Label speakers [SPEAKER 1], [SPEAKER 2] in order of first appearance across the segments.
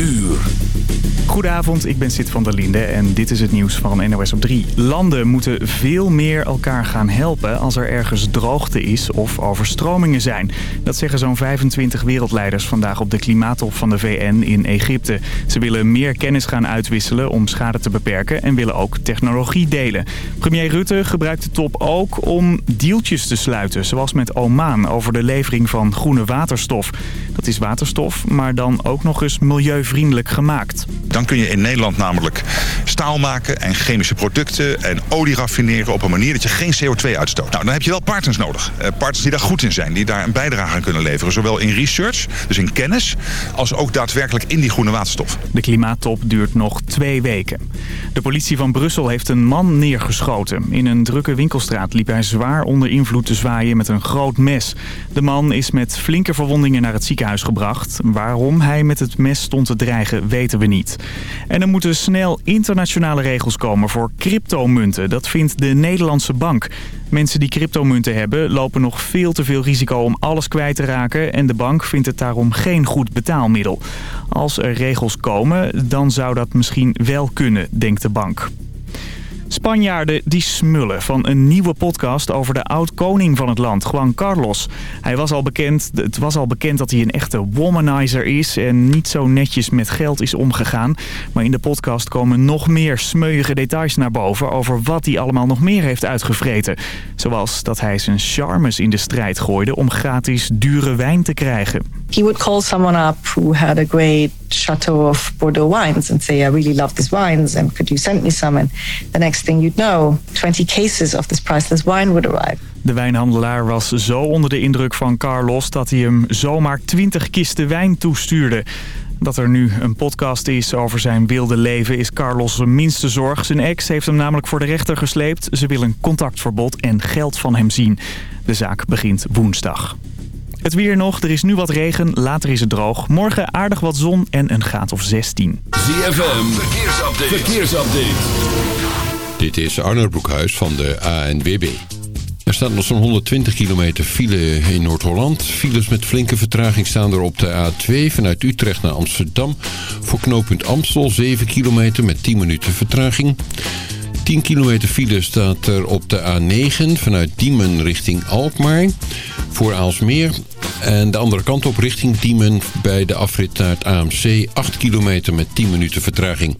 [SPEAKER 1] uur.
[SPEAKER 2] Goedenavond, ik ben Sid van der Linde en dit is het nieuws van NOS op 3. Landen moeten veel meer elkaar gaan helpen als er ergens droogte is of overstromingen zijn. Dat zeggen zo'n 25 wereldleiders vandaag op de klimaattop van de VN in Egypte. Ze willen meer kennis gaan uitwisselen om schade te beperken en willen ook technologie delen. Premier Rutte gebruikt de top ook om deeltjes te sluiten, zoals met Oman over de levering van groene waterstof. Dat is waterstof, maar dan ook nog eens milieuvriendelijk gemaakt.
[SPEAKER 3] Dan kun je in Nederland namelijk staal maken en chemische producten en olie raffineren op een manier dat je geen CO2 uitstoot. Nou, dan heb je wel partners nodig. Uh, partners die daar goed in zijn, die daar een bijdrage aan kunnen leveren. Zowel in research, dus in kennis, als ook daadwerkelijk in die groene waterstof.
[SPEAKER 2] De klimaattop duurt nog twee weken. De politie van Brussel heeft een man neergeschoten. In een drukke winkelstraat liep hij zwaar onder invloed te zwaaien met een groot mes. De man is met flinke verwondingen naar het ziekenhuis gebracht. Waarom hij met het mes stond te dreigen, weten we niet. En er moeten snel internationale regels komen voor cryptomunten. Dat vindt de Nederlandse bank. Mensen die cryptomunten hebben lopen nog veel te veel risico om alles kwijt te raken... en de bank vindt het daarom geen goed betaalmiddel. Als er regels komen, dan zou dat misschien wel kunnen, denkt de bank. Spanjaarden die smullen van een nieuwe podcast over de oud-koning van het land, Juan Carlos. Hij was al bekend, het was al bekend dat hij een echte womanizer is en niet zo netjes met geld is omgegaan. Maar in de podcast komen nog meer smeuïge details naar boven over wat hij allemaal nog meer heeft uitgevreten. Zoals dat hij zijn charmes in de strijd gooide om gratis dure wijn te krijgen.
[SPEAKER 4] He would call someone up who had a great chateau of Bordeaux wines and say, I really love these wines and could you send me some? And the next thing you'd know, 20 cases of this priceless wine would arrive.
[SPEAKER 2] De wijnhandelaar was zo onder de indruk van Carlos dat hij hem zomaar 20 kisten wijn toestuurde. Dat er nu een podcast is over zijn wilde leven is Carlos' minste zorg. Zijn ex heeft hem namelijk voor de rechter gesleept. Ze wil een contactverbod en geld van hem zien. De zaak begint woensdag. Het weer nog, er is nu wat regen, later is het droog. Morgen aardig wat zon en een graad of 16.
[SPEAKER 1] ZFM, verkeersupdate. verkeersupdate.
[SPEAKER 5] Dit is Arno Broekhuis van de ANWB. Er staat nog zo'n 120 kilometer file in Noord-Holland. Files met flinke vertraging staan er op de A2 vanuit Utrecht naar Amsterdam. Voor knooppunt Amstel 7 kilometer met 10 minuten vertraging. 10 kilometer file staat er op de A9 vanuit Diemen richting Alkmaar. Voor Aalsmeer. En de andere kant op richting Diemen bij de afrit naar het AMC. 8 kilometer met 10 minuten vertraging.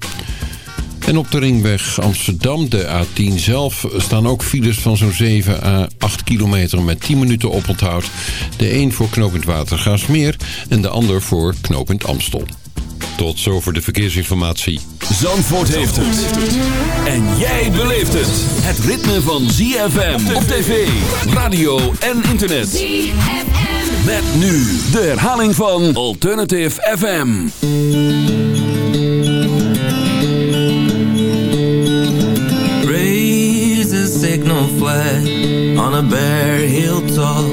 [SPEAKER 5] En op de ringweg Amsterdam, de A10 zelf, staan ook files van zo'n 7 à 8 kilometer met 10 minuten oponthoud. De een voor knooppunt Watergaasmeer en de ander voor knooppunt Amstel. Tot zover de verkeersinformatie.
[SPEAKER 1] Zandvoort heeft het. En jij beleeft het. Het ritme van ZFM op tv, radio en internet. ZFM. Met nu de herhaling van Alternative FM.
[SPEAKER 6] Raise a signal flag on a bare hilltop.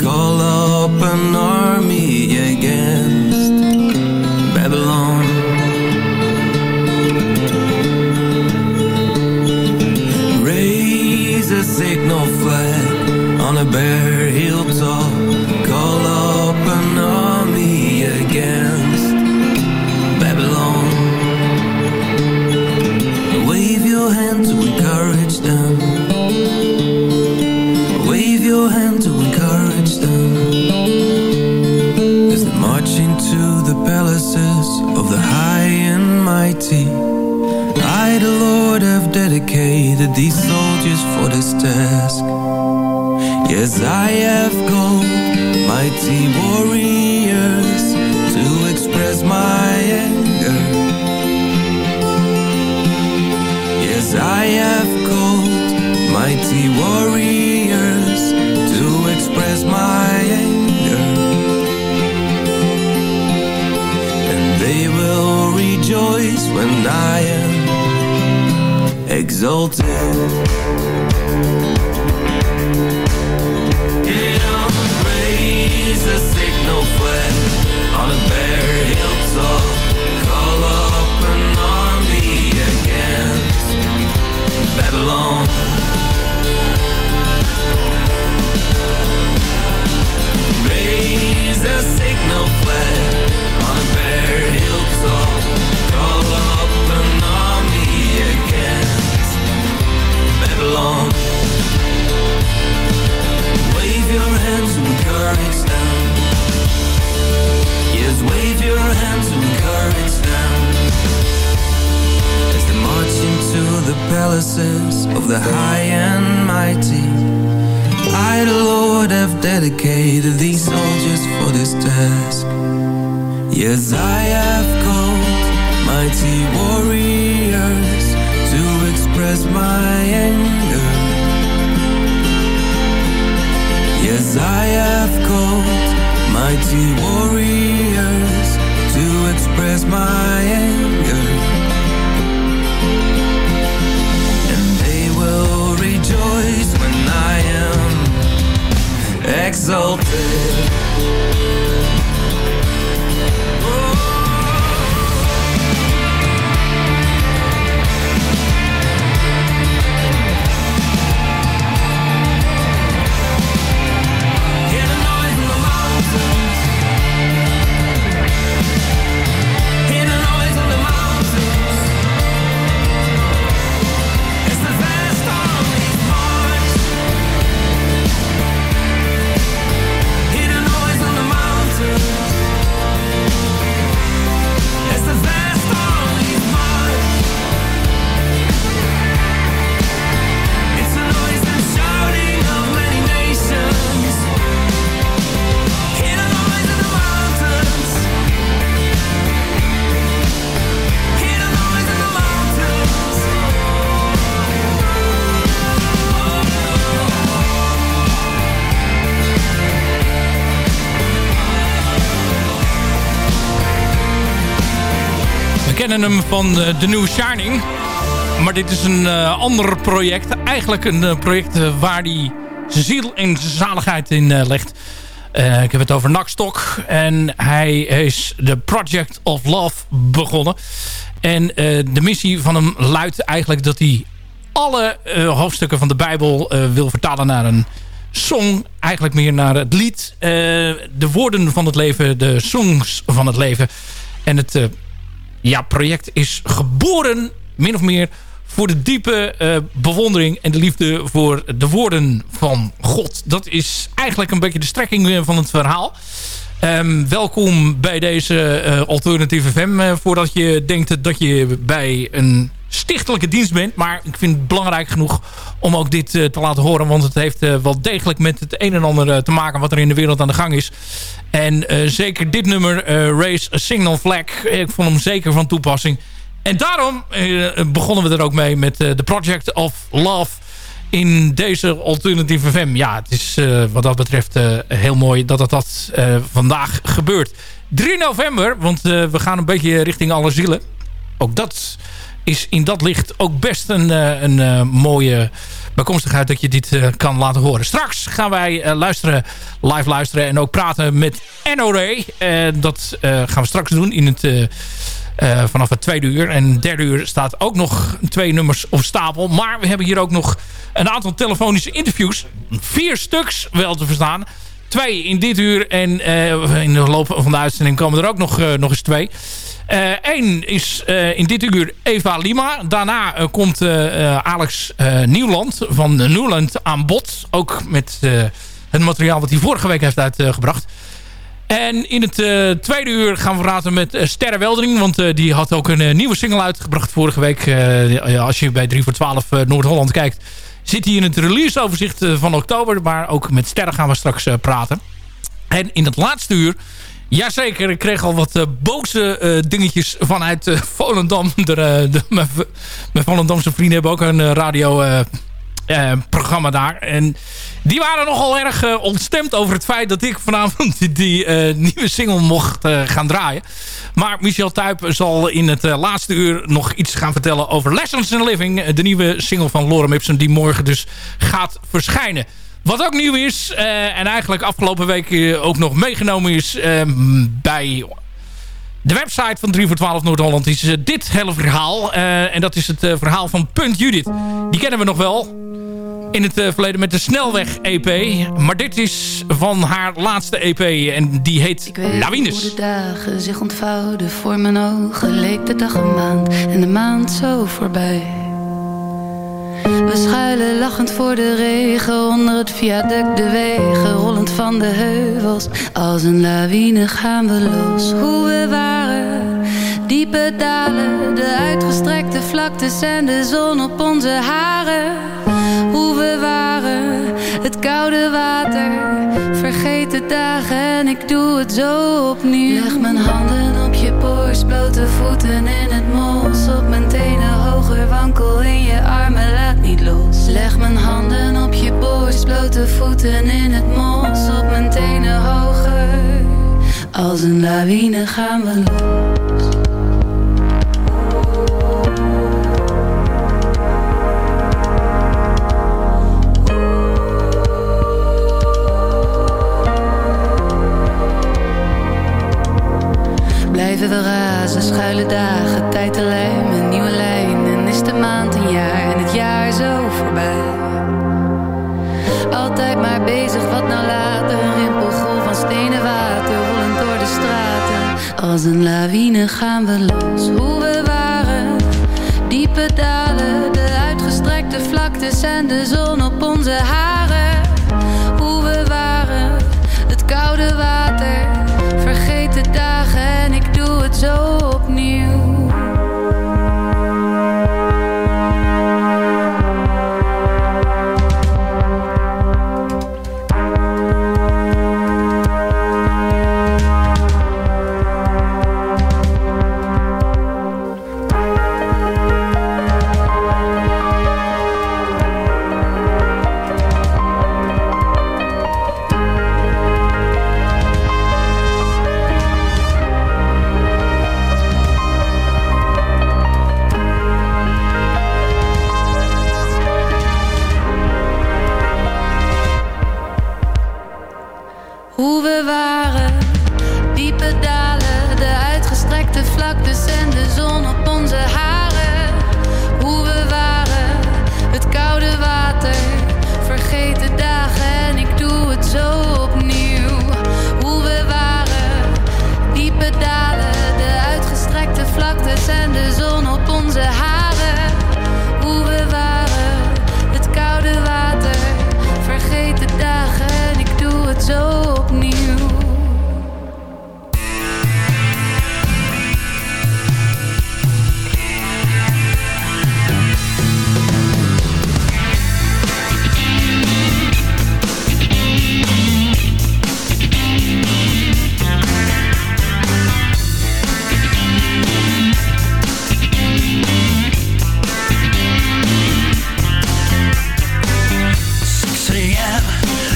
[SPEAKER 6] Call up an army against signal flag on a bare hilltop. Call up an army against Babylon. Wave your hand to encourage them. Wave your hand to encourage them. As they march into the palaces of the high and mighty. I, the Lord, have dedicated these Yes, I have called mighty warriors to express my anger. And they will rejoice when I am exalted.
[SPEAKER 7] Kennen hem van The New Shining. Maar dit is een uh, ander project. Eigenlijk een uh, project waar zijn ziel en zaligheid in legt. ik heb het over Nakstok. En hij is de Project of Love begonnen. En de missie van hem luidt eigenlijk dat hij alle hoofdstukken van de Bijbel wil vertalen naar een song. Eigenlijk meer naar het lied. de woorden van het leven, de songs van het leven. En het ja, project is geboren, min of meer, voor de diepe uh, bewondering en de liefde voor de woorden van God. Dat is eigenlijk een beetje de strekking eh, van het verhaal. Um, welkom bij deze uh, alternatieve FM. Voordat je denkt dat je bij een stichtelijke dienst bent. Maar ik vind het belangrijk genoeg om ook dit uh, te laten horen. Want het heeft wel degelijk met het een en ander te maken wat er in de wereld aan de gang is. En zeker dit nummer, Race a Signal Flag. Ik vond hem zeker van toepassing. En daarom begonnen we er ook mee met The Project of Love in deze alternatieve FM. Ja, het is wat dat betreft heel mooi dat het dat vandaag gebeurt. 3 november, want we gaan een beetje richting alle zielen. Ook dat is in dat licht ook best een, een mooie bijkomstigheid dat je dit kan laten horen. Straks gaan wij luisteren, live luisteren en ook praten met NOD. dat gaan we straks doen in het vanaf het tweede uur. En derde uur staat ook nog twee nummers op stapel. Maar we hebben hier ook nog een aantal telefonische interviews. Vier stuks wel te verstaan. Twee in dit uur. En in de loop van de uitzending komen er ook nog, nog eens twee. Eén is in dit uur Eva Lima. Daarna komt Alex Nieuwland van Nieuwland aan bod. Ook met het materiaal wat hij vorige week heeft uitgebracht. En in het tweede uur gaan we praten met uh, Sterre Weldering. Want die had ook een nieuwe single uitgebracht vorige week. als je bij 3 voor 12 Noord-Holland kijkt... zit hij in het releaseoverzicht van oktober. Maar ook met Sterre gaan we straks praten. En in het laatste uur... Jazeker, ik kreeg al wat boze dingetjes vanuit Volendam. De, de, mijn, Volendamse vrienden hebben ook een radio uh, programma daar. En die waren nogal erg uh, ontstemd over het feit dat ik vanavond die, uh, nieuwe single mocht gaan draaien. Maar Michel Tuyp zal in het laatste uur nog iets gaan vertellen over Lessons in Living. de nieuwe single van Lorem Ipsum die morgen dus gaat verschijnen. Wat ook nieuw is, en eigenlijk afgelopen week ook nog meegenomen is bij de website van 3 voor 12 Noord-Holland is uh, dit hele verhaal. Uh, en dat is het uh, verhaal van Punt Judith. Die kennen we nog wel. In het verleden met de Snelweg-EP. Maar dit is van haar laatste EP. En die heet Ik weet Lawines.
[SPEAKER 8] hoe de dagen zich ontvouwden voor mijn ogen. Leek de dag een maand en de maand zo voorbij. We schuilen lachend voor de regen onder het viaduct de wegen rollend van de heuvels. Als een lawine gaan we los, hoe we waren. Diepe dalen, de uitgestrekte vlak vlaktes en de zon op onze haren. Hoe we waren, het koude water. Vergeet de dagen en ik doe het zo opnieuw. Leg mijn handen op je borst, blote voeten in het mos. Op mijn tenen hoger, wankel mijn handen op je borst, blote voeten in het mos. Op mijn tenen hoger, als een lawine gaan we los. Blijven we razen, schuile dagen, tijd te lijmen, nieuwe lijn. En is de maand een jaar jaar zo voorbij. Altijd maar bezig, wat nou later. Een rimpelgolf van stenen water, rollend door de straten. Als een lawine gaan we los, hoe we waren. Diepe dalen, de uitgestrekte vlaktes en de zon op onze haren.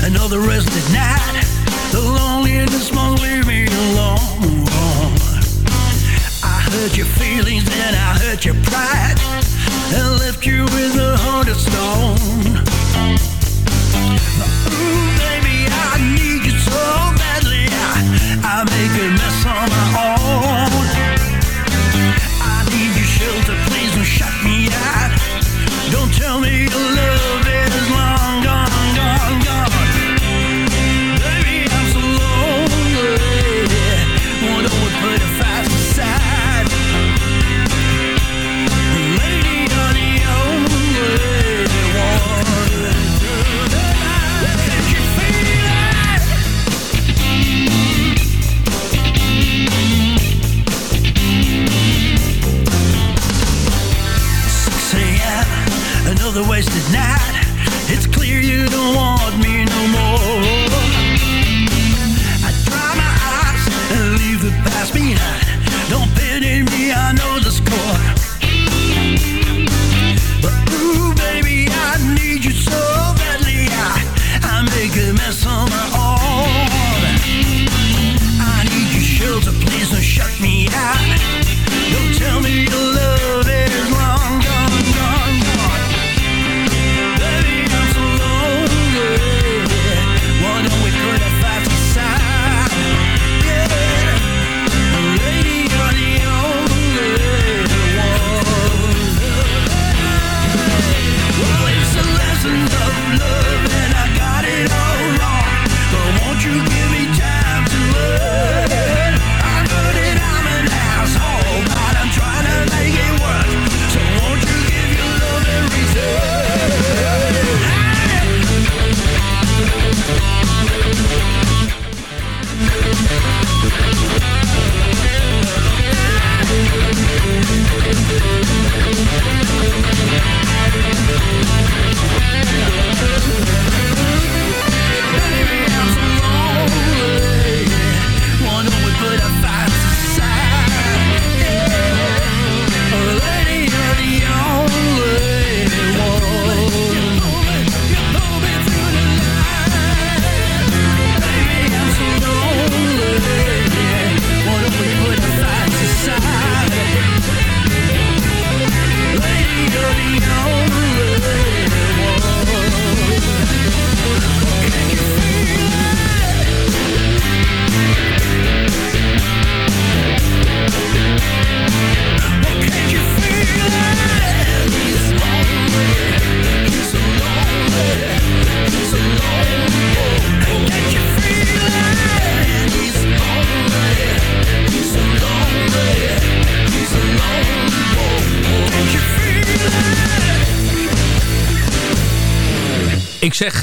[SPEAKER 9] Another rested night. The loneliness won't leave me alone. I hurt your feelings and I hurt your pride, and left you with a of stone. Ooh, baby,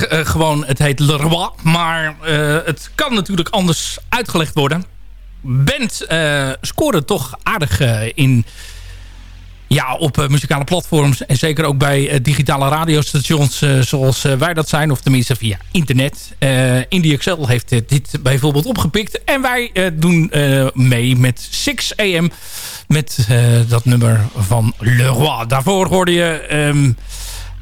[SPEAKER 7] gewoon, het heet Le Roi. Maar eh, het kan natuurlijk anders uitgelegd worden. Band uh, scoren toch aardig in... Ja, op muzikale platforms. En zeker ook bij digitale radiostations zoals wij dat zijn. Of tenminste via internet. Indie Excel heeft dit bijvoorbeeld opgepikt. En wij doen mee met 6 AM. Met dat nummer van Le Roi. Daarvoor hoorde je... Um,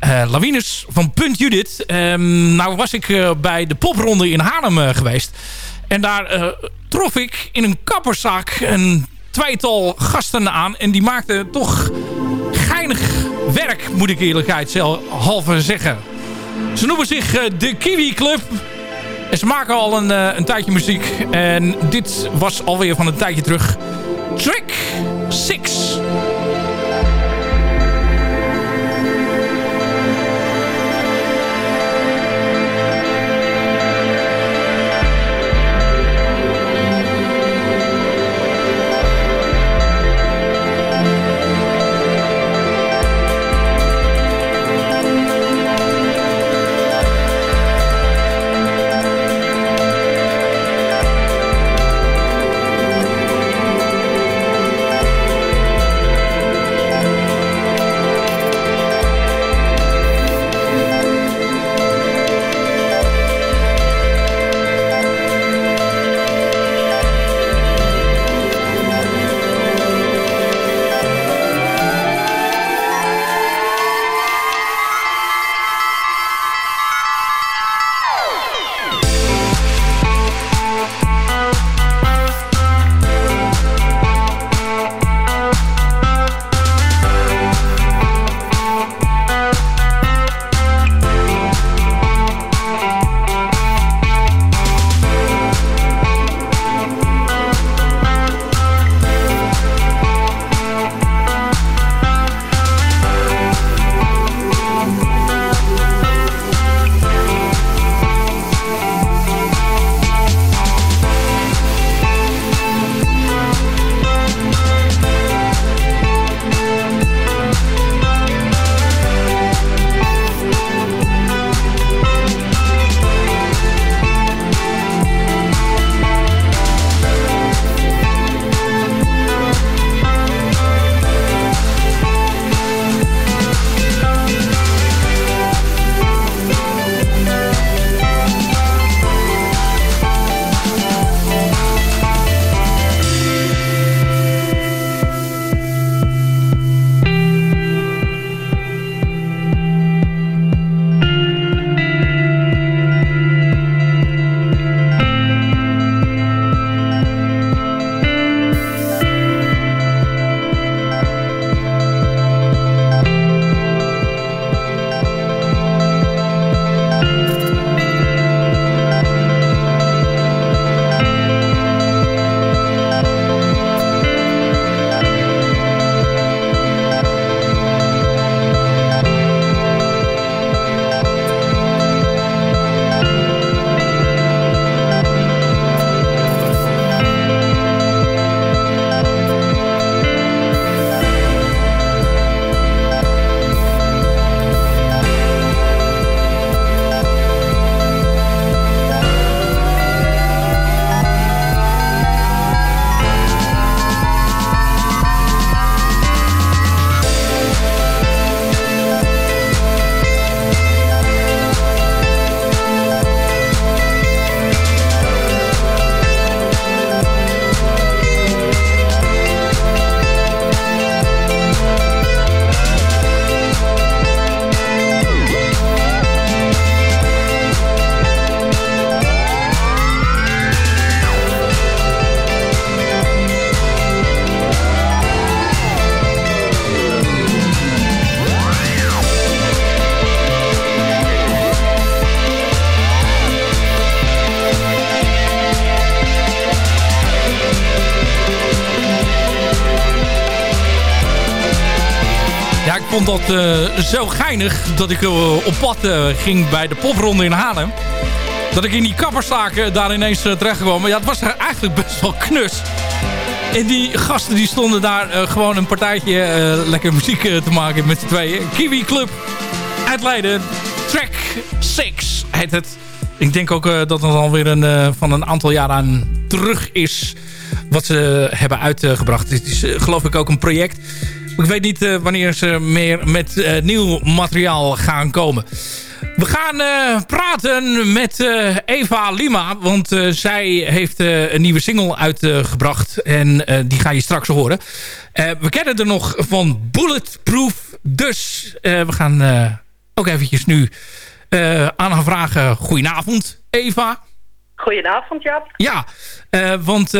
[SPEAKER 7] uh, Lawines van Punt Judith. Um, nou was ik uh, bij de popronde in Haarlem uh, geweest. En daar trof ik in een kapperszaak een tweetal gasten aan. En die maakten toch geinig werk, moet ik eerlijkheidshalve zeggen. Ze noemen zich de Kiwi Club. En ze maken al een, een tijdje muziek. En dit was alweer van een tijdje terug. Track 6. Vond dat uh, zo geinig dat ik uh, op pad uh, ging bij de popronde in Haarlem. Dat ik in die kapperszaken daar ineens terecht kwam. Maar ja, het was eigenlijk best wel knus. En die gasten die stonden daar gewoon een partijtje lekker muziek te maken met z'n tweeën. Kiwi Club uit Leiden. Track 6 heet het. Ik denk ook dat het alweer een, van een aantal jaren aan terug is... wat ze hebben uitgebracht. Dit is geloof ik ook een project. Ik weet niet wanneer ze meer met nieuw materiaal gaan komen. We gaan uh, praten met Eva Lima. Want zij heeft een nieuwe single uitgebracht. en die ga je straks horen. we kennen er nog van Bulletproof. Dus we gaan ook eventjes nu aan haar vragen. Goedenavond, Eva.
[SPEAKER 10] Goedenavond, Jap.
[SPEAKER 7] Ja, want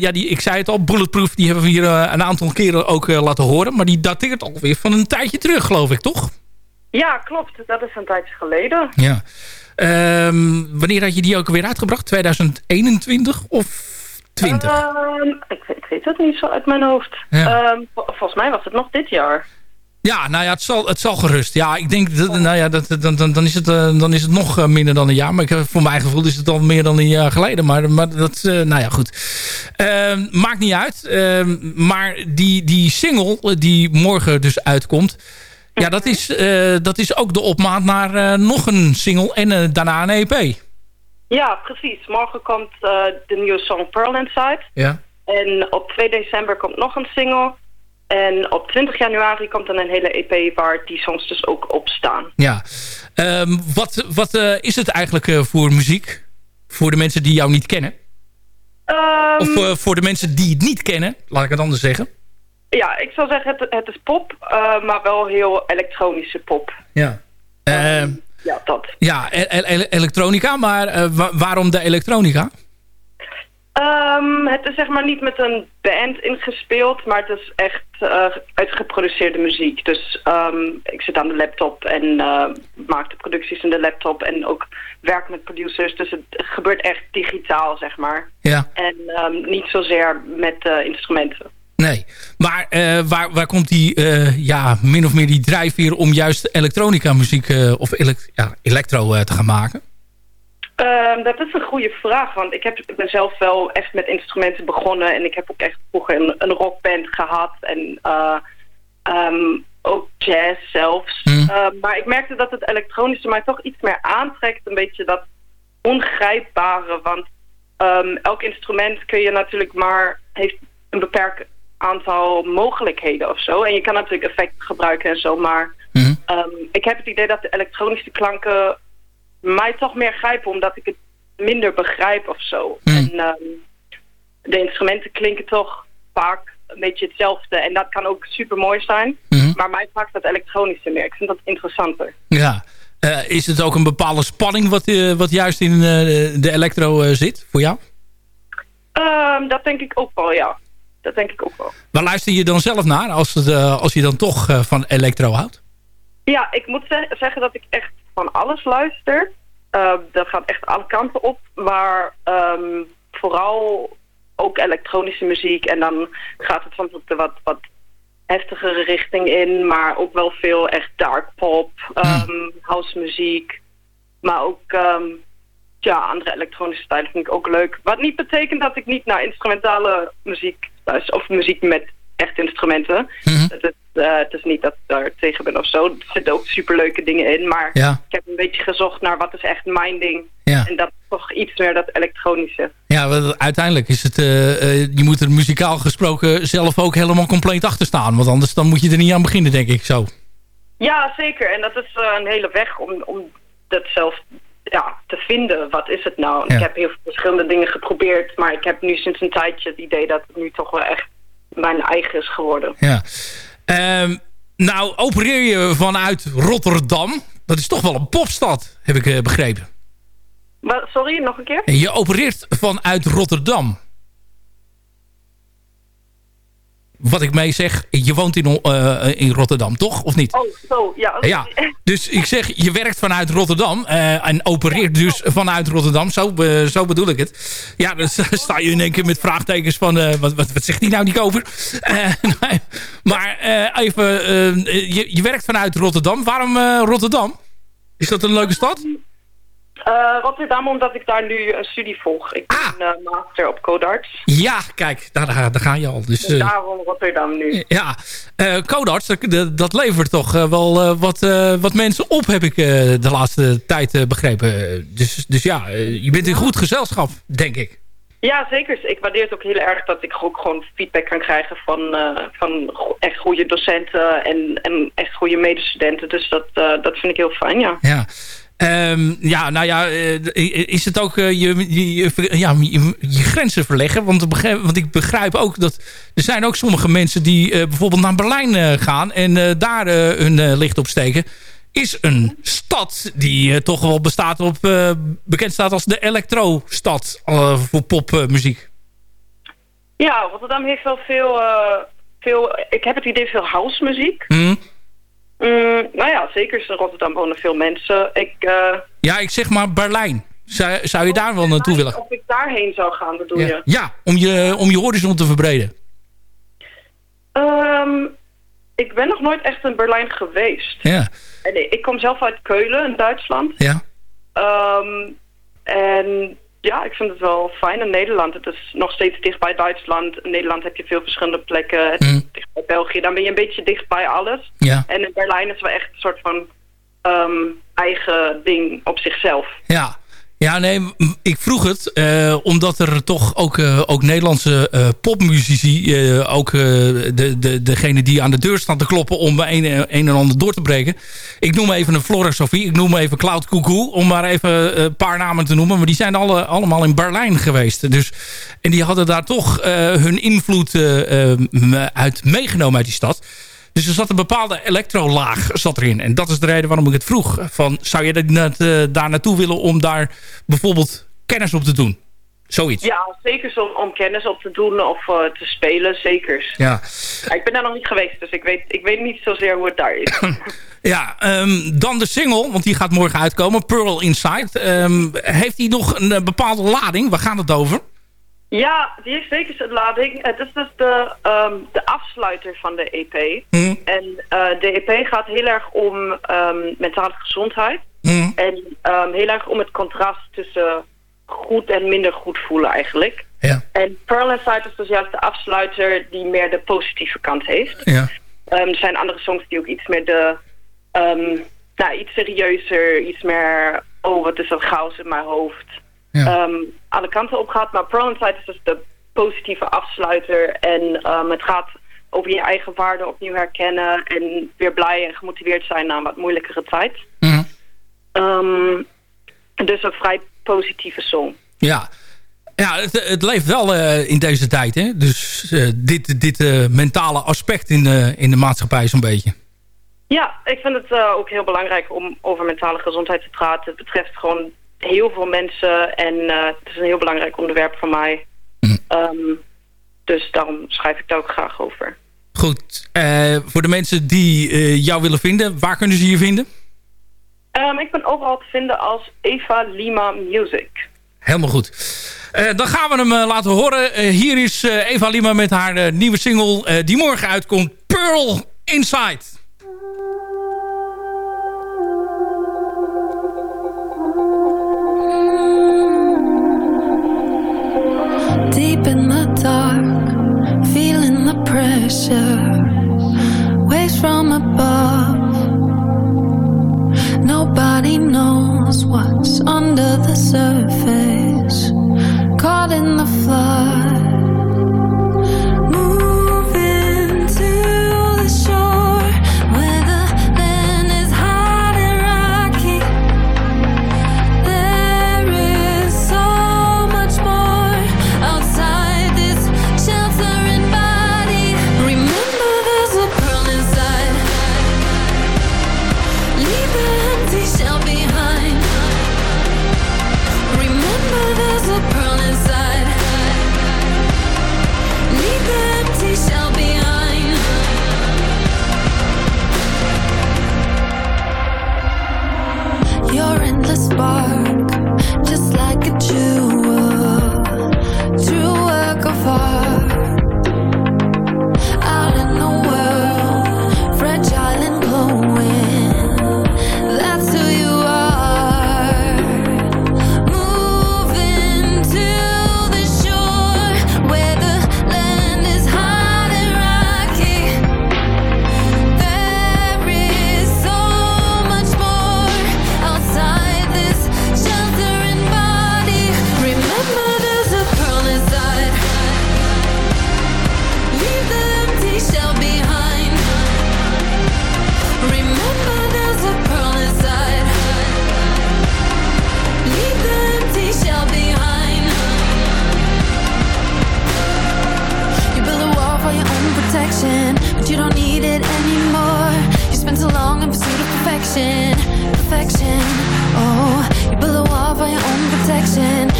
[SPEAKER 7] ja, die, ik zei het al, Bulletproof... die hebben we hier een aantal keren ook laten horen. Maar die dateert alweer van een tijdje terug, geloof ik, toch?
[SPEAKER 10] Ja, klopt. Dat is een tijdje geleden.
[SPEAKER 7] Ja. Um, wanneer had je die ook weer uitgebracht? 2021 of 20?
[SPEAKER 10] Um, ik, ik, weet het niet zo uit mijn hoofd. Ja. Um, volgens mij was het nog dit jaar.
[SPEAKER 7] Ja, nou ja, het zal, het zal gerust. Ja, ik denk, dat, nou ja, dat, dan, dan, dan, is het, uh, dan is het nog uh, minder dan een jaar. Maar ik, voor mijn gevoel is het al meer dan een jaar geleden. Maar, maar dat, uh, nou ja, goed. maakt niet uit. maar die, die single die morgen dus uitkomt... Ja, dat is, uh, dat is ook de opmaat naar nog een single en daarna een EP.
[SPEAKER 10] Ja, precies. Morgen komt de nieuwe song Pearl Inside.
[SPEAKER 7] Ja.
[SPEAKER 10] En op 2 december komt nog een single. En op 20 januari komt dan een hele EP waar die songs dus ook op staan.
[SPEAKER 7] Ja. Um, wat wat is het eigenlijk voor muziek? Voor de mensen die jou niet kennen?
[SPEAKER 10] Um,
[SPEAKER 7] of voor de mensen die het niet kennen, laat ik het anders zeggen.
[SPEAKER 10] Ja, ik zou zeggen het, het is pop, maar wel heel elektronische pop.
[SPEAKER 7] Ja.
[SPEAKER 10] Ja, dat.
[SPEAKER 7] Ja, e e elektronica, maar waarom de elektronica?
[SPEAKER 10] Um, het is zeg maar niet met een band ingespeeld, maar het is echt uh, uitgeproduceerde muziek. Dus um, ik zit aan de laptop en uh, maak de producties in de laptop en ook werk met producers. Dus het gebeurt echt digitaal, zeg maar.
[SPEAKER 7] Ja.
[SPEAKER 10] En um, niet zozeer met uh, instrumenten.
[SPEAKER 7] Nee, maar waar, waar komt die, ja, min of meer die drijfveer om juist elektronica muziek of elekt ja, elektro te gaan maken?
[SPEAKER 10] Uh, dat is een goede vraag, want ik, heb, ik ben zelf wel echt met instrumenten begonnen en ik heb ook echt vroeger een, een rockband gehad en um, ook jazz zelfs.
[SPEAKER 7] Mm.
[SPEAKER 10] maar ik merkte dat het elektronische mij toch iets meer aantrekt, een beetje dat ongrijpbare, want um, elk instrument kun je natuurlijk maar, heeft een beperkt aantal mogelijkheden of zo. En je kan natuurlijk effecten gebruiken en zo, maar
[SPEAKER 7] mm -hmm.
[SPEAKER 10] um, ik heb het idee dat de elektronische klanken mij toch meer grijpen, omdat ik het minder begrijp of zo.
[SPEAKER 7] Mm.
[SPEAKER 10] En um, de instrumenten klinken toch vaak een beetje hetzelfde. En dat kan ook super mooi zijn,
[SPEAKER 7] mm -hmm.
[SPEAKER 10] maar mij pakt dat elektronische meer. Ik vind dat interessanter.
[SPEAKER 7] Ja. Uh, is het ook een bepaalde spanning wat, uh, wat juist in uh, de elektro zit voor jou?
[SPEAKER 10] Um, dat denk ik ook wel, ja dat denk ik ook wel.
[SPEAKER 7] Waar luister je dan zelf naar als, het, als je dan toch van elektro houdt?
[SPEAKER 10] Ja, ik moet ze zeggen dat ik echt van alles luister. Uh, dat gaat echt alle kanten op. Maar um, vooral ook elektronische muziek. En dan gaat het soms op de wat, wat heftigere richting in. Maar ook wel veel echt dark pop, um, house muziek. Maar ook um, ja, andere elektronische stijlen vind ik ook leuk. Wat niet betekent dat ik niet naar instrumentale muziek of muziek met echt instrumenten.
[SPEAKER 7] Mm -hmm.
[SPEAKER 10] het, is, uh, het is niet dat ik daar tegen ben of zo. Er zitten ook superleuke dingen in. Maar
[SPEAKER 7] ja.
[SPEAKER 10] ik heb een beetje gezocht naar wat is echt mijn ding.
[SPEAKER 7] Ja.
[SPEAKER 10] En dat is toch iets meer dat elektronische.
[SPEAKER 7] Ja, wel, uiteindelijk is het... Uh, uh, je moet er muzikaal gesproken zelf ook helemaal compleet achter staan. Want anders dan moet je er niet aan beginnen, denk ik zo.
[SPEAKER 10] Ja, zeker. En dat is een hele weg om, om dat zelf ja, te vinden. Wat is het nou?
[SPEAKER 7] Ja.
[SPEAKER 10] Ik heb heel veel verschillende dingen geprobeerd. Maar ik heb nu sinds een tijdje het idee dat het nu toch wel echt mijn eigen is geworden.
[SPEAKER 7] Ja. Um, nou, opereer je vanuit Rotterdam. Dat is toch wel een popstad, heb ik uh, begrepen.
[SPEAKER 10] Sorry, nog een keer?
[SPEAKER 7] Je opereert vanuit Rotterdam. Wat ik mee zeg, je woont in, uh, in Rotterdam, toch? Of niet?
[SPEAKER 10] Oh, zo, ja.
[SPEAKER 7] ja. Dus ik zeg, je werkt vanuit Rotterdam uh, en opereert dus vanuit Rotterdam. Zo, uh, zo bedoel ik het. Ja, dan sta je in één keer met vraagtekens van, wat, wat, wat zegt hij nou, die koper? maar even, je, je werkt vanuit Rotterdam. Waarom Rotterdam? Is dat een leuke stad?
[SPEAKER 10] Uh, Rotterdam, omdat ik daar nu een studie volg. Ik
[SPEAKER 7] Ah.
[SPEAKER 10] ben uh, master op Codarts.
[SPEAKER 7] Ja, kijk, daar, daar, ga je al. Dus,
[SPEAKER 10] Dus
[SPEAKER 7] eh,
[SPEAKER 10] daarom Rotterdam nu.
[SPEAKER 7] ja, eh Codarts, dat, levert toch eh, wel eh, wat, eh, wat mensen op, heb ik eh, de laatste tijd eh, begrepen. Dus, dus ja, eh, je bent in goed gezelschap, denk ik.
[SPEAKER 10] Ja, zeker. Ik waardeer het ook heel erg dat ik ook gewoon feedback kan krijgen van, eh, van echt goede docenten en, en echt goede medestudenten. Dus dat, eh, dat vind ik heel fijn, ja.
[SPEAKER 7] Ja. Ehm, ja, nou ja, eh, is het ook eh, je, je, je- ja, je, grenzen verleggen? Want, ik begrijp- want ik begrijp ook dat er zijn ook sommige mensen die eh, bijvoorbeeld naar Berlijn gaan en daar hun licht op steken. Is een stad die toch wel bestaat op, bekend staat als de elektrostad voor popmuziek.
[SPEAKER 10] Ja, Rotterdam heeft wel veel, veel ik heb het idee veel house muziek.
[SPEAKER 7] Hm?
[SPEAKER 10] Mm, nou ja, zeker. In Rotterdam wonen veel mensen. Ik, eh,
[SPEAKER 7] Ja, ik zeg maar Berlijn. Zou, zou je daar wel naartoe willen?
[SPEAKER 10] Of ik daarheen zou gaan, bedoel
[SPEAKER 7] Ja,
[SPEAKER 10] je?
[SPEAKER 7] ja om, je, om je horizon te verbreden.
[SPEAKER 10] Ehm, ik ben nog nooit echt in Berlijn geweest.
[SPEAKER 7] Ja,
[SPEAKER 10] En ik ik kom zelf uit Keulen in Duitsland.
[SPEAKER 7] ja.
[SPEAKER 10] Ehm, en ja, ik vind het wel fijn in Nederland. Het is nog steeds dicht bij Duitsland. In Nederland heb je veel verschillende plekken. Het is
[SPEAKER 7] Mm.
[SPEAKER 10] dicht bij België. Dan ben je een beetje dicht bij alles.
[SPEAKER 7] Ja.
[SPEAKER 10] En in Berlijn is wel echt een soort van ehm, eigen ding op zichzelf.
[SPEAKER 7] Ja. Ja, nee, ik vroeg het eh, omdat er toch ook, eh, ook Nederlandse eh, popmuzici... ook de, de, degene die aan de deur staan te kloppen om een, een en ander door te breken. Ik noem even een Flora Sophie, ik noem even Cloud Cuckoo... om maar even een paar namen te noemen. Maar die zijn alle, allemaal in Berlijn geweest. Dus, en die hadden daar toch hun invloed uit meegenomen uit die stad... Dus er zat een bepaalde elektrolaag zat erin. En dat is de reden waarom ik het vroeg. Van, zou je dat, eh, daar naartoe willen om daar bijvoorbeeld kennis op te doen? Zoiets.
[SPEAKER 10] Ja, zeker om, om kennis op te doen of eh, te spelen, zeker.
[SPEAKER 7] Ja,
[SPEAKER 10] ik ben daar nog niet geweest, dus ik weet, ik weet niet zozeer hoe het daar is.
[SPEAKER 7] ja ehm, dan de single, want die gaat morgen uitkomen. Pearl Inside. Ehm, heeft die nog een eh, bepaalde lading? Waar gaat het over?
[SPEAKER 10] Ja, die heeft zeker zijn lading. Het is dus de, ehm, de afsluiter van de EP.
[SPEAKER 7] Hm,
[SPEAKER 10] En eh, de EP gaat heel erg om ehm, mentale gezondheid.
[SPEAKER 7] hm,
[SPEAKER 10] En ehm, heel erg om het contrast tussen goed en minder goed voelen eigenlijk.
[SPEAKER 7] ja,
[SPEAKER 10] En Pearl Inside is dus juist de afsluiter die meer de positieve kant heeft.
[SPEAKER 7] ja,
[SPEAKER 10] er zijn andere songs die ook iets meer de... nou, iets serieuzer, iets meer... Oh, wat is dat chaos in mijn hoofd.
[SPEAKER 7] Ja.
[SPEAKER 10] Ehm, alle kanten op gaat. Maar Inside is dus de positieve afsluiter. En ehm, het gaat over je eigen waarden opnieuw herkennen. En weer blij en gemotiveerd zijn na een wat moeilijkere tijd.
[SPEAKER 7] hm.
[SPEAKER 10] Ehm, dus een vrij positieve song.
[SPEAKER 7] ja. Ja, het, het leeft wel eh, in deze tijd. Hè? Dus eh, dit, dit eh, mentale aspect in de, in de maatschappij zo'n beetje.
[SPEAKER 10] Ja, ik vind het ook heel belangrijk om over mentale gezondheid te praten. Het betreft gewoon heel veel mensen en eh, het is een heel belangrijk onderwerp voor mij.
[SPEAKER 7] Hm.
[SPEAKER 10] Ehm, dus daarom schrijf ik daar ook graag over.
[SPEAKER 7] Goed, eh, voor de mensen die eh, jou willen vinden, waar kunnen ze je vinden?
[SPEAKER 10] Ehm, ik ben overal te vinden als Eva Lima Music.
[SPEAKER 7] Helemaal goed. Dan gaan we hem laten horen. Hier is Eva Lima met haar nieuwe single die morgen uitkomt. Pearl Inside.
[SPEAKER 8] In the dark, feeling the pressure, waves from above. Nobody knows what's under the surface, caught in the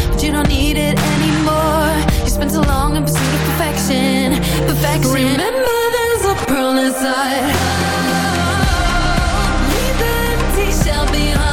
[SPEAKER 9] but you don't need it anymore. You spent so long in pursuit of perfection, perfection. Remember, there's a pearl inside. Oh, leave the empty shell behind.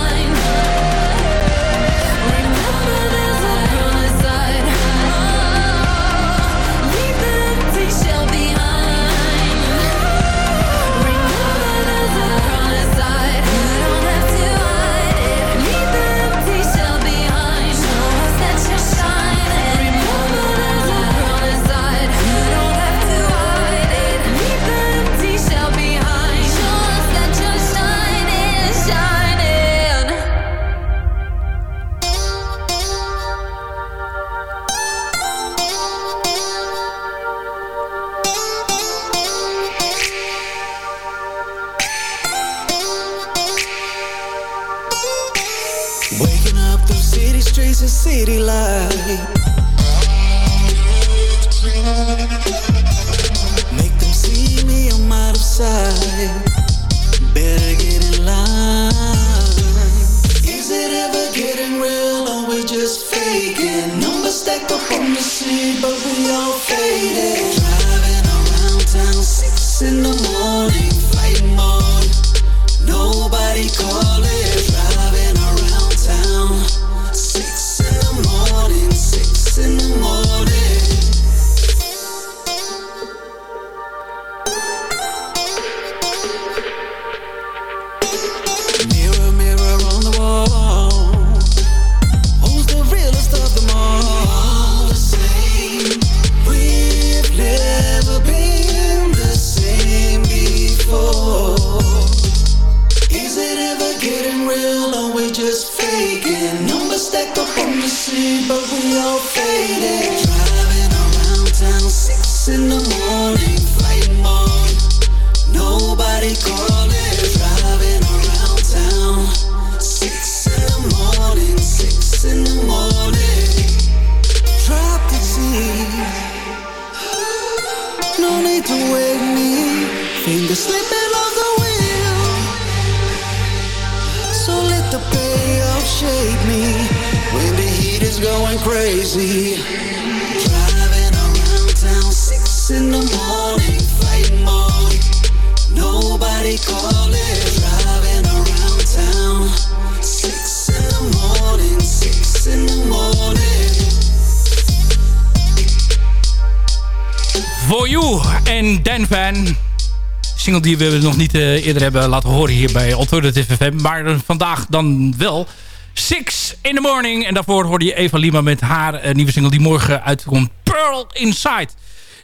[SPEAKER 7] die we nog niet eh, eerder hebben laten horen hier bij Alternative FM. Maar eh, vandaag dan wel. Six in the morning. En daarvoor hoorde je Eva Lima met haar eh, nieuwe single die morgen uitkomt. Pearl Inside.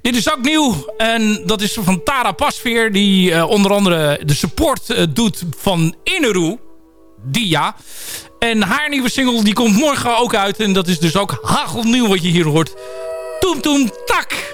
[SPEAKER 7] Dit is ook nieuw. En dat is van Tara Pasveer. Die onder andere de support doet van Ineru. Dia. En haar nieuwe single die komt morgen ook uit. En dat is dus ook hagelnieuw wat je hier hoort. Toem toem tak.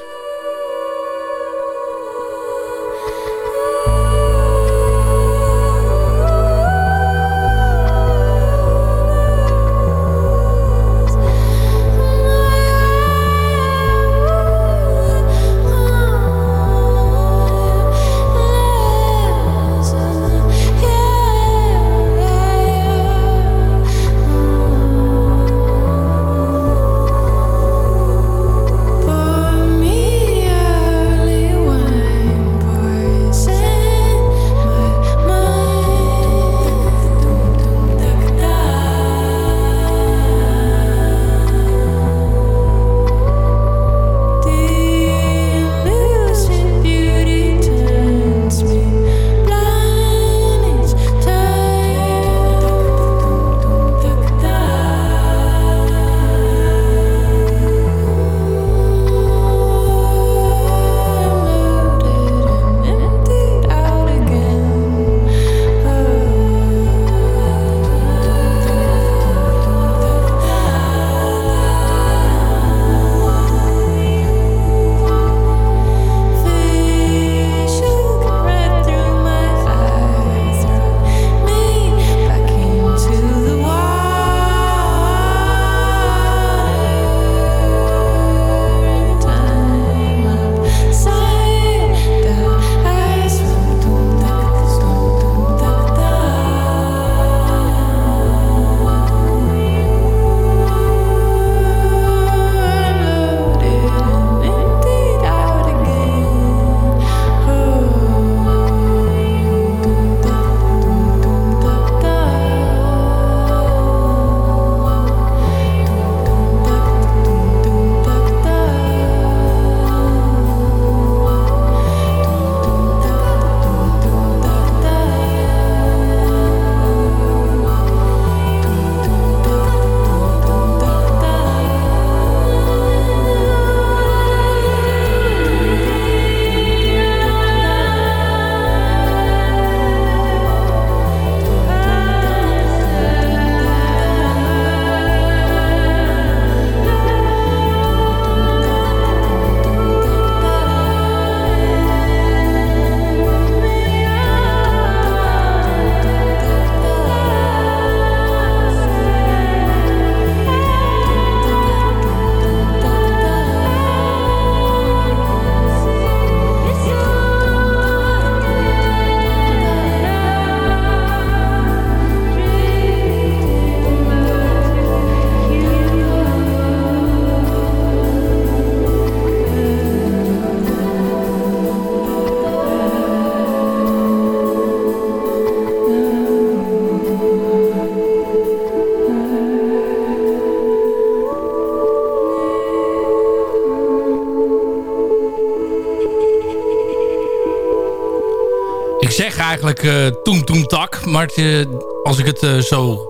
[SPEAKER 7] Eigenlijk uh, Toem Toem Tak. Maar het, als ik het zo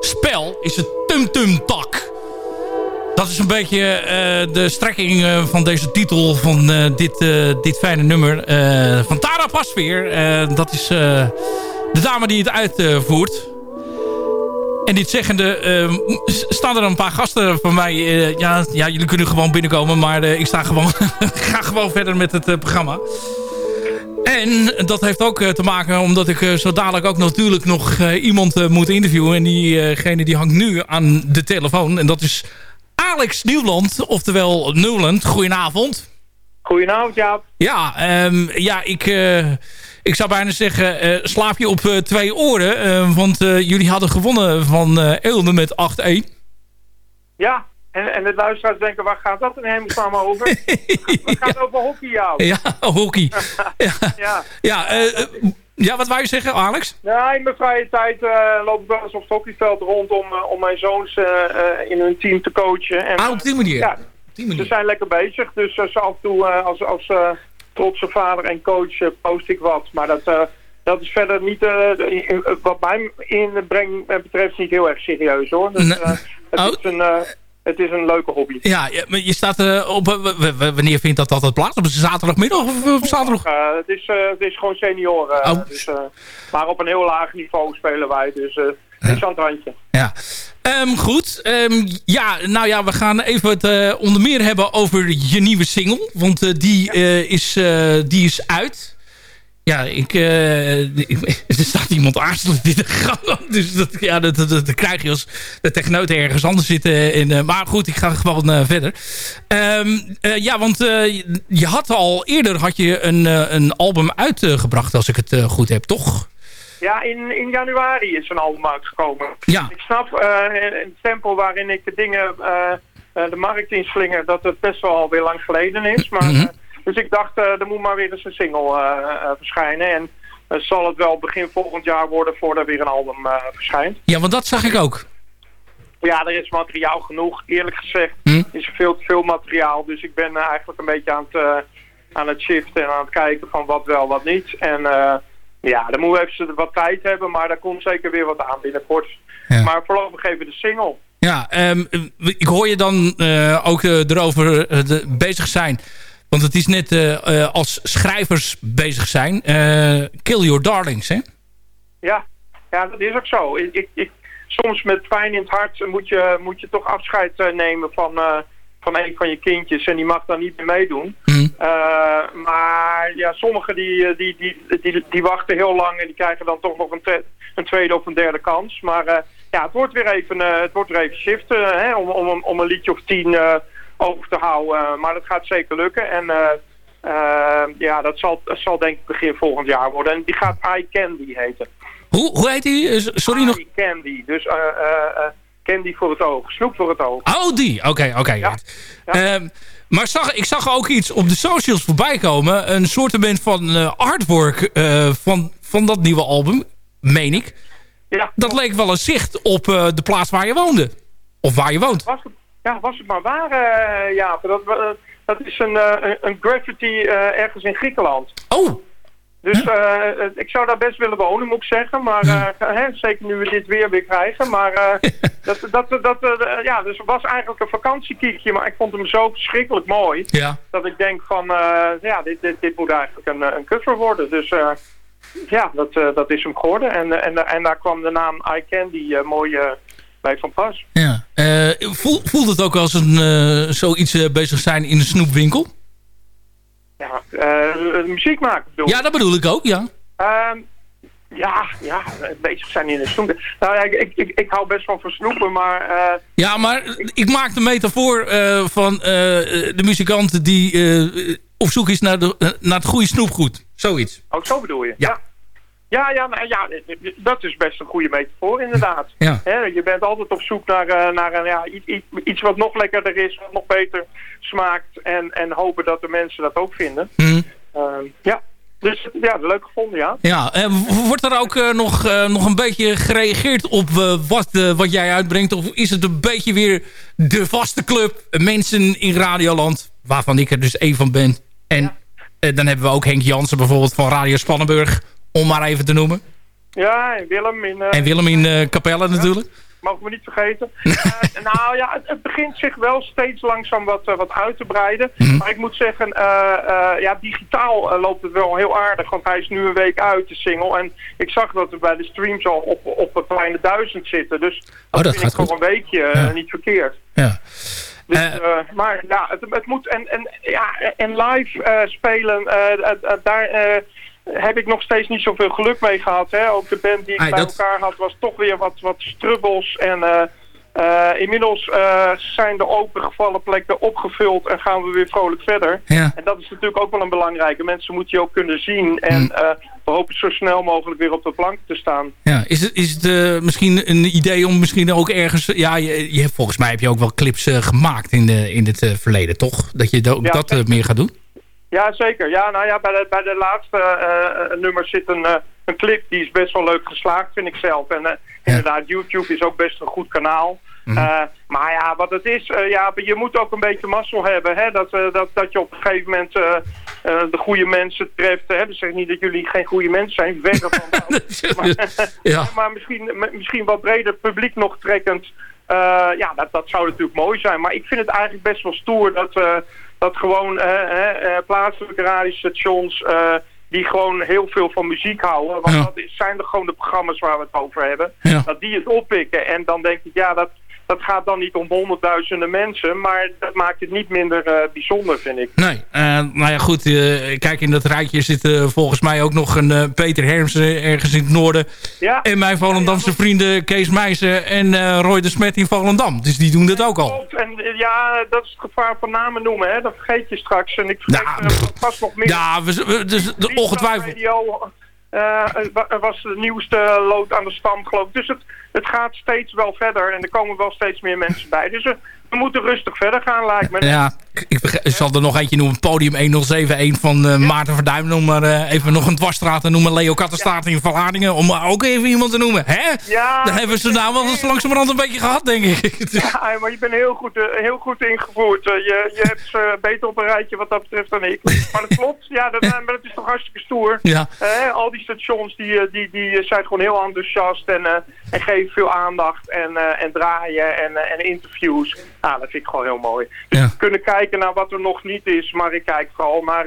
[SPEAKER 7] spel, is het Tum Tum Tak. Dat is een beetje de strekking van deze titel van dit, dit fijne nummer. van Tara Pasveer. dat is de dame die het uitvoert. En dit zeggende staan er een paar gasten van mij. Ja, ja, jullie kunnen gewoon binnenkomen, maar ik sta gewoon, ga gewoon verder met het programma. En dat heeft ook te maken omdat ik zo dadelijk ook natuurlijk nog iemand moet interviewen. En diegene die hangt nu aan de telefoon. En dat is Alex Nieuwland, oftewel Newland. Goedenavond.
[SPEAKER 11] Goedenavond, Jaap.
[SPEAKER 7] Ja, um, ja ik ik zou bijna zeggen, uh, slaap je op uh, twee oren. Uh, want jullie hadden gewonnen van Eelde met 8-1.
[SPEAKER 11] Ja, en, en de luisteraars denken, waar gaat dat in hemelsnaam over? Het gaat over hockey, jou.
[SPEAKER 7] Ja, hockey. ja, ja. ja, ja, wat wou je zeggen, Alex?
[SPEAKER 11] Ja, in mijn vrije tijd loop ik wel eens op het hockeyveld rond om, om mijn zoons in hun team te coachen. En,
[SPEAKER 7] ah, op die manier?
[SPEAKER 11] Ja,
[SPEAKER 7] die manier.
[SPEAKER 11] ze zijn lekker bezig. Dus af en toe als... als trotse vader en coach eh, post ik wat. Maar dat, dat is verder niet, wat mij inbreng betreft, niet heel erg serieus hoor. Dus, het, oh. is een, het is een leuke hobby.
[SPEAKER 7] Ja, maar je staat op, wanneer vindt dat altijd plaats? Op een zaterdagmiddag of op zaterdag?
[SPEAKER 11] het, is, het is gewoon senioren. Oh. Dus, maar op een heel laag niveau spelen wij, dus aan het randje.
[SPEAKER 7] Ja. Um, goed. Um, ja, nou ja, we gaan even het onder meer hebben over je nieuwe single. Want die, is, die is uit. Ja, ik, ik, er staat iemand aarzelend in de gang. Dus dat, ja, dat, dat, dat, krijg je als de techneut ergens anders zitten. In, maar goed, ik ga gewoon verder. Um, ja, want je had al eerder had je een, een album uitgebracht, als ik het goed heb, toch?
[SPEAKER 11] Ja, in, in januari is een album uitgekomen.
[SPEAKER 7] Ja.
[SPEAKER 11] Ik snap het tempo waarin ik de dingen de markt inslinger... dat het best wel alweer lang geleden is. Maar, mm dus ik dacht, er moet maar weer eens een single verschijnen. En zal het wel begin volgend jaar worden voordat er weer een album verschijnt.
[SPEAKER 7] Ja, want dat zag ik ook.
[SPEAKER 11] Ja, er is materiaal genoeg. Eerlijk gezegd hm? is er veel te veel materiaal. Dus ik ben eigenlijk een beetje aan het, aan het shiften en aan het kijken van wat wel, wat niet. En... Ja, dan moeten we even wat tijd hebben, maar daar komt zeker weer wat aan binnenkort. Ja. Maar voorlopig even de single.
[SPEAKER 7] Ja, um, ik hoor je dan uh, ook uh, erover uh, de, bezig zijn. Want het is net als schrijvers bezig zijn. kill your darlings, hè?
[SPEAKER 11] Ja, ja dat is ook zo. Ik, ik, ik, soms met pijn in het hart moet je, moet je toch afscheid nemen van van een van je kindjes en die mag dan niet meer meedoen.
[SPEAKER 7] Mm.
[SPEAKER 11] maar ja, sommigen die, die, die, die, die, wachten heel lang en die krijgen dan toch nog een, een tweede of een derde kans. Maar uh, ja, het wordt weer even, uh, het wordt weer even shiften hè, om, om, om een liedje of tien over te houden. maar dat gaat zeker lukken en ja, dat zal, dat zal denk ik begin volgend jaar worden. En die gaat I Candy heten.
[SPEAKER 7] Hoe, hoe heet die? Sorry
[SPEAKER 11] I
[SPEAKER 7] nog.
[SPEAKER 11] Candy, dus... eh Candy voor het oog. Snoep voor het oog.
[SPEAKER 7] Oh, die. Oké, oké. ja. Ehm, maar zag, ik zag ook iets op de socials voorbij komen. Een soort van uh, artwork uh, van, van dat nieuwe album. Meen ik.
[SPEAKER 11] Ja.
[SPEAKER 7] Dat leek wel een zicht op uh, de plaats waar je woonde. Of waar je woont.
[SPEAKER 11] Was ja, was het maar waar, ja. Dat, dat is een, een graffiti ergens in Griekenland.
[SPEAKER 7] Oh.
[SPEAKER 11] Dus uh, ik zou daar best willen wonen, moet ik zeggen. Maar uh, hè, zeker nu we dit weer weer krijgen. Maar uh, dat, dat, dat, ja, dus het was eigenlijk een vakantiekiekje. Maar ik vond hem zo verschrikkelijk mooi.
[SPEAKER 7] Ja.
[SPEAKER 11] Dat ik denk van, ja, dit, dit, dit moet eigenlijk een, een cover worden. Dus ja, dat, dat is hem geworden. En, en, en daar kwam de naam I Candy mooi bij van pas.
[SPEAKER 7] Ja. Voel, voelt het ook als een zoiets bezig zijn in een snoepwinkel?
[SPEAKER 11] Ja, uh, muziek maken bedoel
[SPEAKER 7] Ja, dat bedoel ik ook, ja.
[SPEAKER 11] Uh, ja, ja, bezig zijn in de snoep. Nou ja, ik, ik, ik hou best wel van snoepen, maar... Uh,
[SPEAKER 7] ja, maar ik maak de metafoor uh, van de muzikant die op zoek is naar, de, naar het goede snoepgoed. Zoiets.
[SPEAKER 11] Ook oh, zo bedoel je?
[SPEAKER 7] Ja.
[SPEAKER 11] Ja, ja, nou, ja, dat is best een goede metafoor inderdaad.
[SPEAKER 7] Ja.
[SPEAKER 11] je bent altijd op zoek naar, uh, naar een, ja, iets, iets wat nog lekkerder is, wat nog beter smaakt. En, en hopen dat de mensen dat ook vinden.
[SPEAKER 7] Mm.
[SPEAKER 11] Uh, ja, dus ja, leuk gevonden, ja.
[SPEAKER 7] Ja, en wordt er ook uh, nog, nog een beetje gereageerd op wat, wat jij uitbrengt? Of is het een beetje weer de vaste club mensen in Radioland, waarvan ik er dus één van ben. En ja. dan hebben we ook Henk Jansen bijvoorbeeld van Radio Spannenburg om maar even te noemen.
[SPEAKER 11] Ja, en Willem in... eh,
[SPEAKER 7] En Willem in eh, Capelle natuurlijk.
[SPEAKER 11] mogen we niet vergeten. Eh, nou ja, het, het begint zich wel steeds langzaam wat, wat uit te breiden.
[SPEAKER 7] Mhm.
[SPEAKER 11] Maar ik moet zeggen, ja, digitaal loopt het wel heel aardig. Want hij is nu een week uit, de single. En ik zag dat we bij de streams al op, op een kleine duizend zitten. Dus
[SPEAKER 7] Oh, dat
[SPEAKER 11] vind
[SPEAKER 7] gaat
[SPEAKER 11] ik voor een weekje
[SPEAKER 7] Ja.
[SPEAKER 11] niet verkeerd.
[SPEAKER 7] Ja.
[SPEAKER 11] Dus, maar ja, het, het moet en, en, ja, en live spelen, daar heb ik nog steeds niet zoveel geluk mee gehad. Hè? Ook de band die ik bij
[SPEAKER 7] dat-
[SPEAKER 11] elkaar had was toch weer wat, wat strubbels. En eh, eh, inmiddels eh, zijn de opengevallen plekken opgevuld en gaan we weer vrolijk verder.
[SPEAKER 7] Ja.
[SPEAKER 11] En dat is natuurlijk ook wel een belangrijke. Mensen moeten je ook kunnen zien. En eh, we hopen zo snel mogelijk weer op de plank te staan.
[SPEAKER 7] Ja, is het, is het misschien een idee om misschien ook ergens... Ja, je, volgens mij heb je ook wel clips gemaakt in, de, in het verleden, toch? Dat je ook
[SPEAKER 11] Ja,
[SPEAKER 7] dat meer gaat doen?
[SPEAKER 11] Ja, zeker. Ja, nou ja, bij de, bij de laatste eh, eh, nummer zit een, eh, een clip die is best wel leuk geslaagd, vind ik zelf. En inderdaad, YouTube is ook best een goed kanaal.
[SPEAKER 7] Mhm.
[SPEAKER 11] Maar ja, wat het is, eh, ja, je moet ook een beetje mazzel hebben. Hè? Dat, dat, dat je op een gegeven moment de goede mensen treft. Hè? Dat zeg niet dat jullie geen goede mensen zijn, verre van. maar,
[SPEAKER 7] Ja.
[SPEAKER 11] maar misschien, misschien wat breder publiek nog trekkend. Ja, dat, dat zou natuurlijk mooi zijn. Maar ik vind het eigenlijk best wel stoer dat, dat gewoon eh, plaatselijke radiostations... eh, die gewoon heel veel van muziek houden. Want
[SPEAKER 7] Ja.
[SPEAKER 11] dat is- zijn er gewoon de programma's waar we het over hebben.
[SPEAKER 7] Ja.
[SPEAKER 11] Dat die het oppikken. En dan denk ik, ja, dat, dat gaat dan niet om honderdduizenden mensen. Maar dat maakt het niet minder eh, bijzonder, vind ik.
[SPEAKER 7] Nee, eh, nou ja goed, eh, kijk in dat rijtje zit volgens mij ook nog een Peter Hermsen ergens in het noorden.
[SPEAKER 11] Ja.
[SPEAKER 7] En mijn Volendamse vrienden Kees Meijsen en Roy de Smet in Volendam. Dus die doen dat ook al.
[SPEAKER 11] En ja, dat is het gevaar van namen noemen, hè. Dat vergeet je straks. En ik vergeet vast nog meer.
[SPEAKER 7] Ja, dus, ongetwijfeld.
[SPEAKER 11] Radio, eh, wa- was de nieuwste lood aan de stam, geloof ik. Dus het, het gaat steeds wel verder en er komen wel steeds meer mensen bij. Dus eh, we moeten rustig verder gaan, lijkt me.
[SPEAKER 7] Ja, ik ik zal er nog eentje noemen. Podium 1071 van eh, Maarten Verduim. Noem maar eh, even nog een dwarsstraat te noemen. Leo Kattenstaat in Vlaardingen. Om ook even iemand te noemen. Hè?
[SPEAKER 11] Ja,
[SPEAKER 7] Dan hebben ze nou wel eens langzamerhand een beetje gehad, denk ik.
[SPEAKER 11] Ja, maar je bent heel goed, eh, heel goed ingevoerd. Je, je hebt ze beter op een rijtje wat dat betreft dan ik. Maar dat klopt. Ja, dat, maar dat is toch hartstikke stoer.
[SPEAKER 7] Ja.
[SPEAKER 11] Al die stations die, die, die zijn gewoon heel enthousiast en, en geven veel aandacht en, en draaien en, en interviews. Nou, dat vind ik gewoon heel mooi. Dus
[SPEAKER 7] Ja.
[SPEAKER 11] kunnen kijken naar wat er nog niet is, maar ik kijk vooral naar...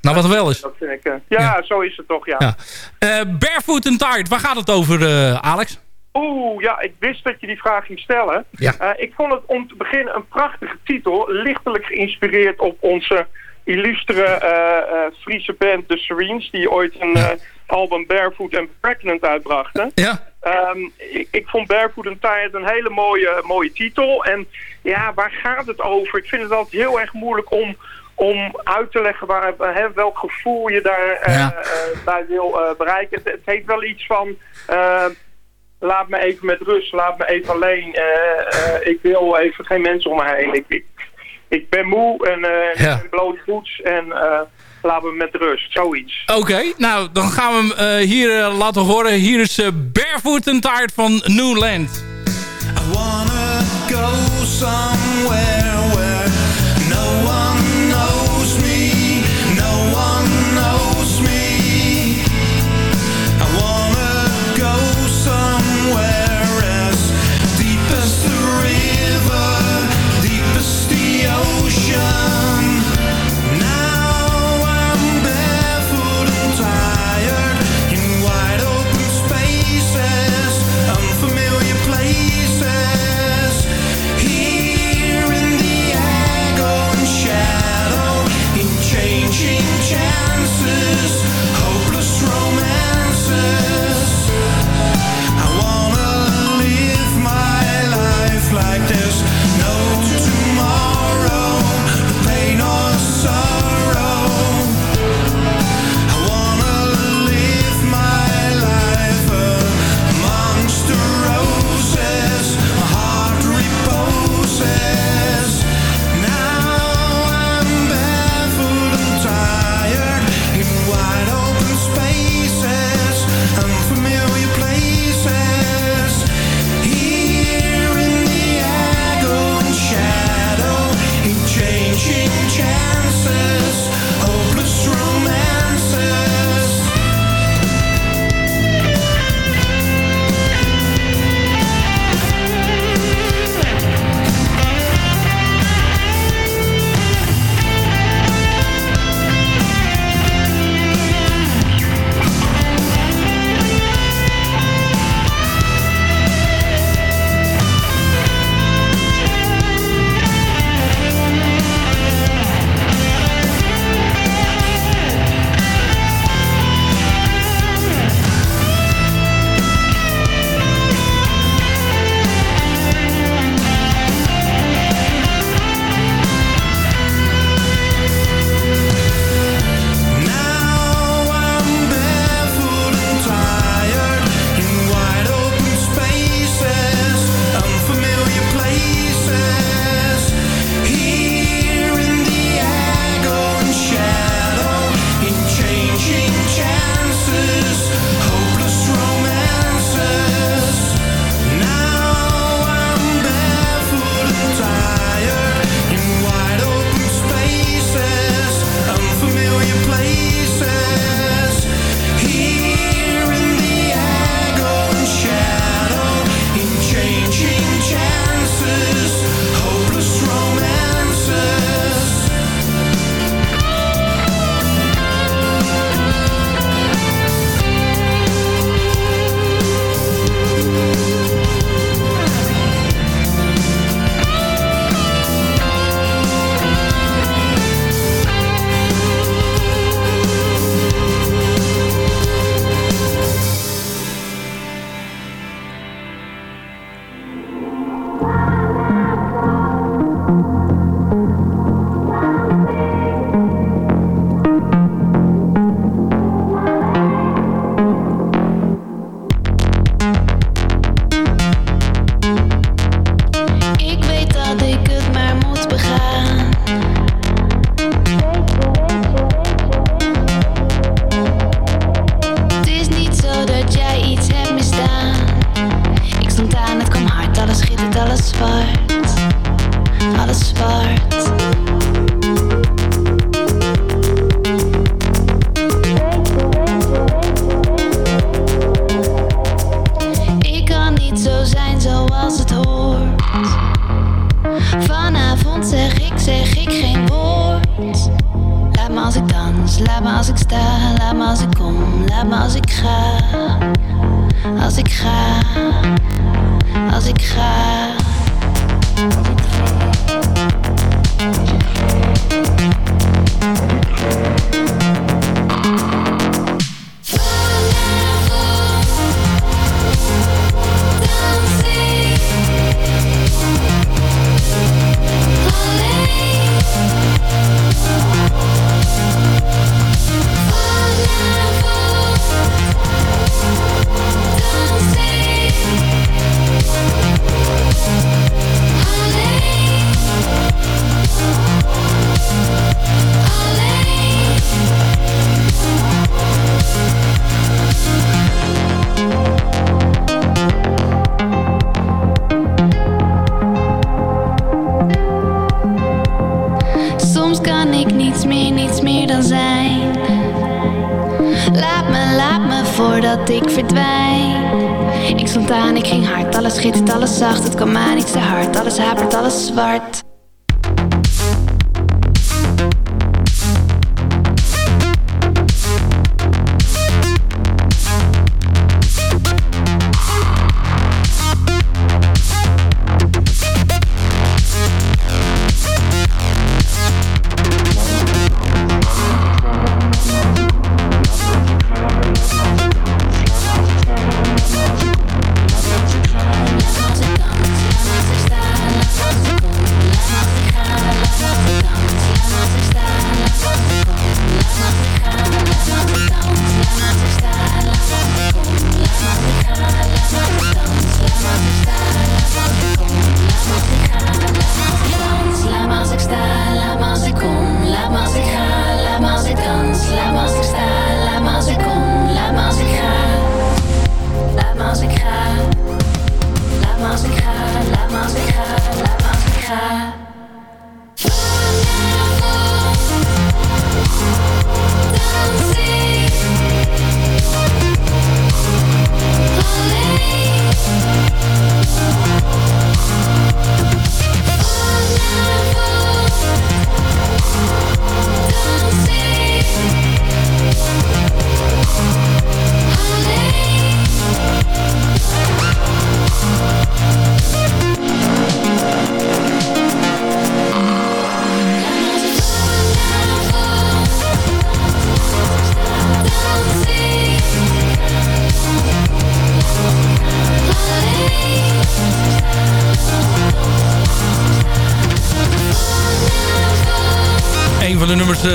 [SPEAKER 7] Nou, wat er wel is.
[SPEAKER 11] Dat vind ik... eh, ja,
[SPEAKER 7] Ja.
[SPEAKER 11] zo is het toch, ja.
[SPEAKER 7] Ja. Eh, Barefoot and Tired, waar gaat het over, Alex?
[SPEAKER 11] Oeh, ja, ik wist dat je die vraag ging stellen.
[SPEAKER 7] Ja.
[SPEAKER 11] Ik vond het om te beginnen een prachtige titel. Lichtelijk geïnspireerd op onze illustere eh, Friese band The Serenes... die ooit een eh, album Barefoot and Pregnant uitbrachten.
[SPEAKER 7] Ja.
[SPEAKER 11] Ehm, ik, ik vond Barefoot and Tired een hele mooie, mooie titel. En ja, waar gaat het over? Ik vind het altijd heel erg moeilijk om, om uit te leggen waar, hè, welk gevoel je daar
[SPEAKER 7] Ja.
[SPEAKER 11] bij wil bereiken. Het, het heeft wel iets van... laat me even met rust, laat me even alleen. Ik wil even geen mensen om me heen. Ik, ik, ik ben moe en eh
[SPEAKER 7] Ja.
[SPEAKER 11] ik ben blootvoets en eh, laat me met rust. Zoiets.
[SPEAKER 7] Oké, nou, dan gaan we hem eh, hier laten horen. Hier is Barefoot and Tired van Newland.
[SPEAKER 9] I wanna go somewhere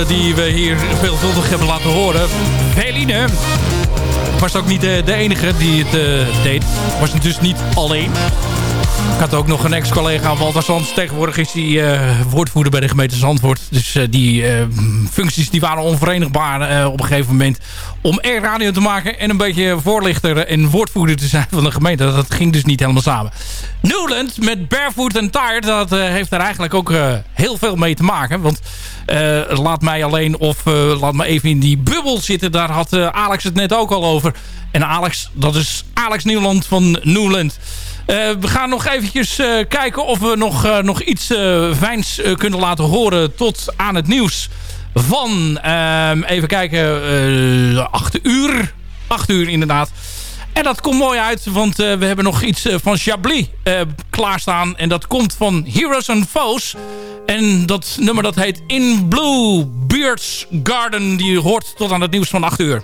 [SPEAKER 7] die we hier veelvuldig hebben laten horen. Veline. Ik was ook niet de, de enige die het eh, deed. Was dus niet alleen. Ik had ook nog een ex-collega, Walter Sands. Tegenwoordig is hij eh, woordvoerder bij de gemeente Zandvoort. Dus eh, die eh, functies die waren onverenigbaar op een gegeven moment... om er radio te maken en een beetje voorlichter en woordvoerder te zijn van de gemeente. Dat ging dus niet helemaal samen. Newland met Barefoot and Tired, dat heeft daar eigenlijk ook heel veel mee te maken. Want laat mij alleen of laat me even in die bubbel zitten. Daar had Alex het net ook al over. En Alex, dat is Alex Nieuwland van Newland. Eh, we gaan nog eventjes eh, kijken of we nog, eh, nog iets fijns kunnen laten horen tot aan het nieuws van, ehm, even kijken, eh 8 uur. 8 uur inderdaad. En dat komt mooi uit, want we hebben nog iets van Chablis klaarstaan. En dat komt van Heroes and Foes. En dat nummer dat heet In Blue Beards Garden. Die hoort tot aan het nieuws van 8 uur.